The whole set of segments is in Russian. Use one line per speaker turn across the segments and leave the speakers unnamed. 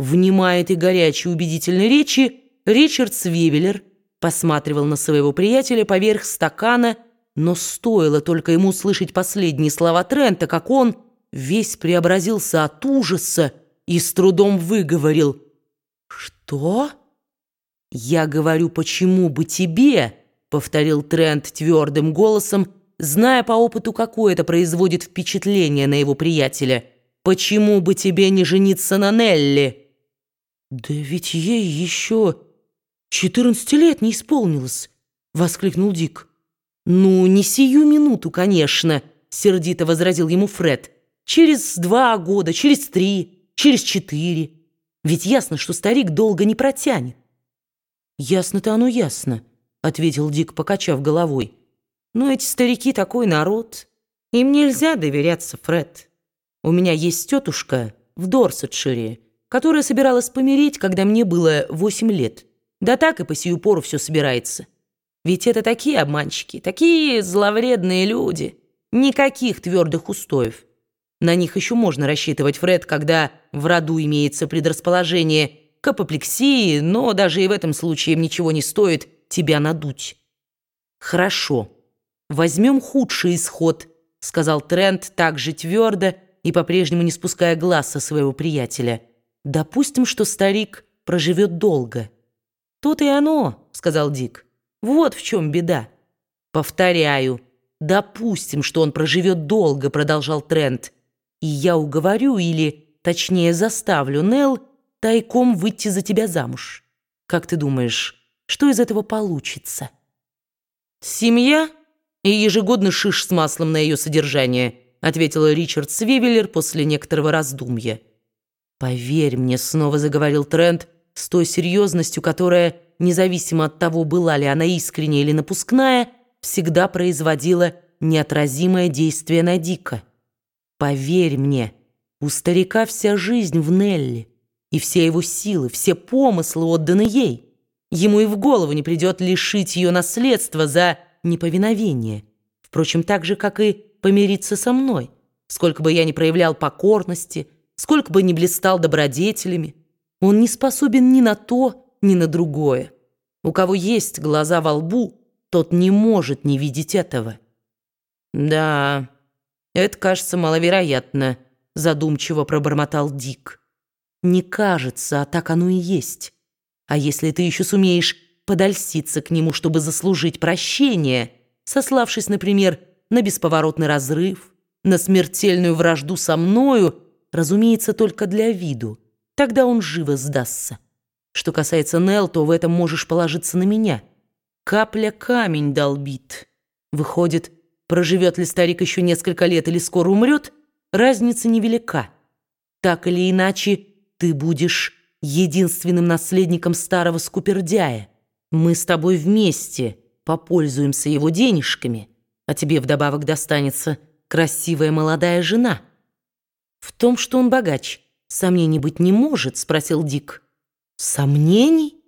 Внимая этой горячей убедительной речи, Ричард Свивеллер посматривал на своего приятеля поверх стакана, но стоило только ему услышать последние слова Трента, как он весь преобразился от ужаса и с трудом выговорил «Что?» «Я говорю, почему бы тебе?» — повторил Трент твердым голосом, зная по опыту, какое это производит впечатление на его приятеля. «Почему бы тебе не жениться на Нелли?» «Да ведь ей еще четырнадцати лет не исполнилось!» — воскликнул Дик. «Ну, не сию минуту, конечно», — сердито возразил ему Фред. «Через два года, через три, через четыре. Ведь ясно, что старик долго не протянет». «Ясно-то оно ясно», — ответил Дик, покачав головой. «Но эти старики такой народ. Им нельзя доверяться, Фред. У меня есть тетушка в Дорсетшире, которая собиралась помереть, когда мне было восемь лет. Да так и по сию пору все собирается. Ведь это такие обманщики, такие зловредные люди. Никаких твердых устоев. На них еще можно рассчитывать, Фред, когда в роду имеется предрасположение к апоплексии, но даже и в этом случае им ничего не стоит тебя надуть. «Хорошо, возьмем худший исход», — сказал Трент так же твердо и по-прежнему не спуская глаз со своего приятеля. Допустим, что старик проживет долго. Тут и оно, сказал Дик. Вот в чем беда. Повторяю, допустим, что он проживет долго, продолжал Трент. И я уговорю или, точнее, заставлю Нелл тайком выйти за тебя замуж. Как ты думаешь, что из этого получится? Семья и ежегодный шиш с маслом на ее содержание, ответил Ричард Свивеллер после некоторого раздумья. «Поверь мне», — снова заговорил Трент с той серьезностью, которая, независимо от того, была ли она искренняя или напускная, всегда производила неотразимое действие на Дика. «Поверь мне, у старика вся жизнь в Нелли, и все его силы, все помыслы отданы ей. Ему и в голову не придет лишить ее наследства за неповиновение. Впрочем, так же, как и помириться со мной, сколько бы я ни проявлял покорности, сколько бы ни блистал добродетелями, он не способен ни на то, ни на другое. У кого есть глаза во лбу, тот не может не видеть этого. «Да, это кажется маловероятно», — задумчиво пробормотал Дик. «Не кажется, а так оно и есть. А если ты еще сумеешь подольститься к нему, чтобы заслужить прощение, сославшись, например, на бесповоротный разрыв, на смертельную вражду со мною, разумеется, только для виду. Тогда он живо сдастся. Что касается Нел, то в этом можешь положиться на меня. Капля камень долбит. Выходит, проживет ли старик еще несколько лет или скоро умрет, разница невелика. Так или иначе, ты будешь единственным наследником старого скупердяя. Мы с тобой вместе попользуемся его денежками, а тебе вдобавок достанется красивая молодая жена». «В том, что он богач, сомнений быть не может?» — спросил Дик. «Сомнений?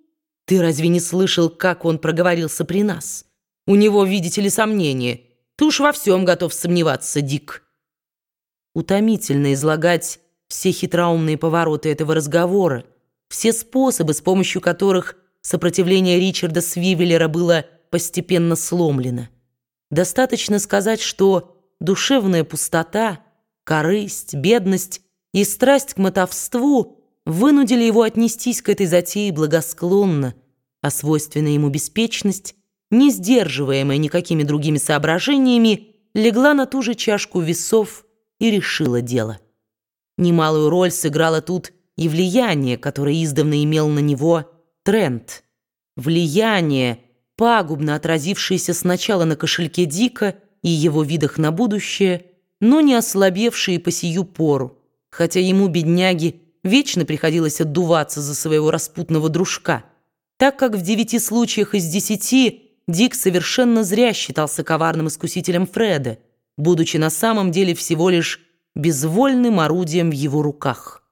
Ты разве не слышал, как он проговорился при нас? У него, видите ли, сомнения. Ты уж во всем готов сомневаться, Дик». Утомительно излагать все хитроумные повороты этого разговора, все способы, с помощью которых сопротивление Ричарда Свивеллера было постепенно сломлено. Достаточно сказать, что душевная пустота — корысть, бедность и страсть к мотовству вынудили его отнестись к этой затее благосклонно, а свойственная ему беспечность, не сдерживаемая никакими другими соображениями, легла на ту же чашку весов и решила дело. Немалую роль сыграло тут и влияние, которое издавна имел на него тренд. Влияние, пагубно отразившееся сначала на кошельке Дика и его видах на будущее – но не ослабевшие по сию пору, хотя ему, бедняге, вечно приходилось отдуваться за своего распутного дружка, так как в девяти случаях из десяти Дик совершенно зря считался коварным искусителем Фреда, будучи на самом деле всего лишь безвольным орудием в его руках.